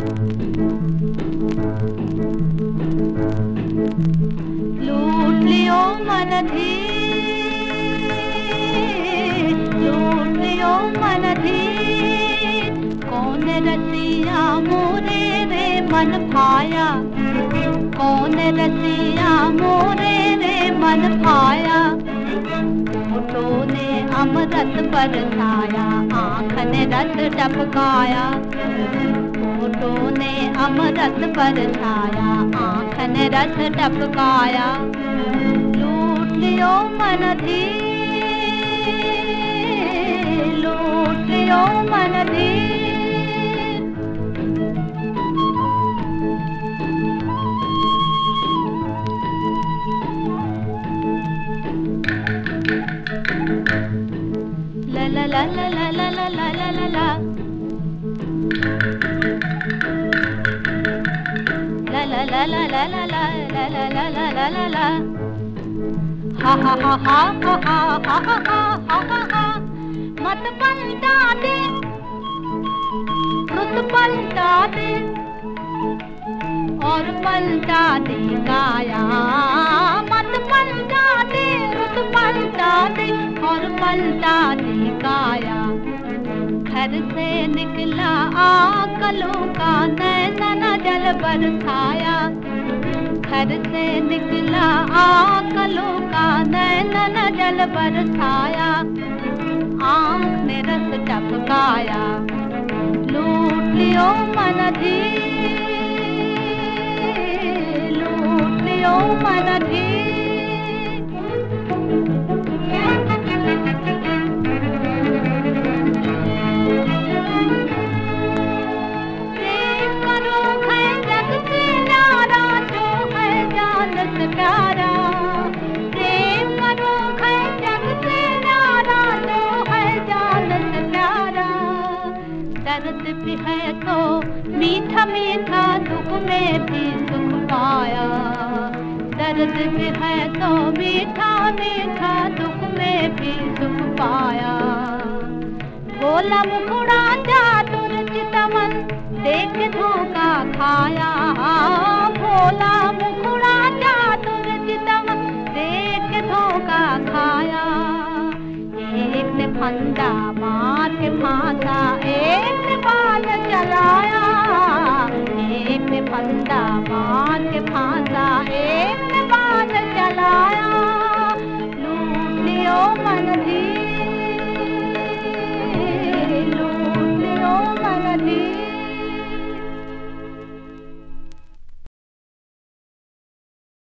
लूट लियो मन धी लूट लियो मन धी कौन रसिया मोरे रे मन भाया कौन रसिया मोरे रे मन भाया मुठो ने अमृत बरसाया, आँख ने रस टपकाया। होठों ने अमृत बरसाया छाया ने रस टपकाया। लूट लियो मन धी लूट लियो मन धी La la la la la la la la la la la la la Ha ha ha ha ha ha ha ha ha ha ha ha मत पलटा दे रुत पलटा दे और पलटा दे काया घर से निकला, आकलों का नैना जल बरसाया घर से निकला, आकलों का नैना जल बरसाया आँख ने रस टपकाया, लूट लियो मन धी लूट लियो मन धी दर्द भी है तो मीठा मीठा दुख में भी सुख पाया। दर्द भी है तो मीठा मीठा दुख में भी सुख पाया। बोला मुखड़ा जा तुर चितमन देख धोखा खाया। भोला मुखड़ा जा तुर चितमन देख धोखा खाया। एक ने फंदा मार के फांसा एक चलाया एक फंदा मार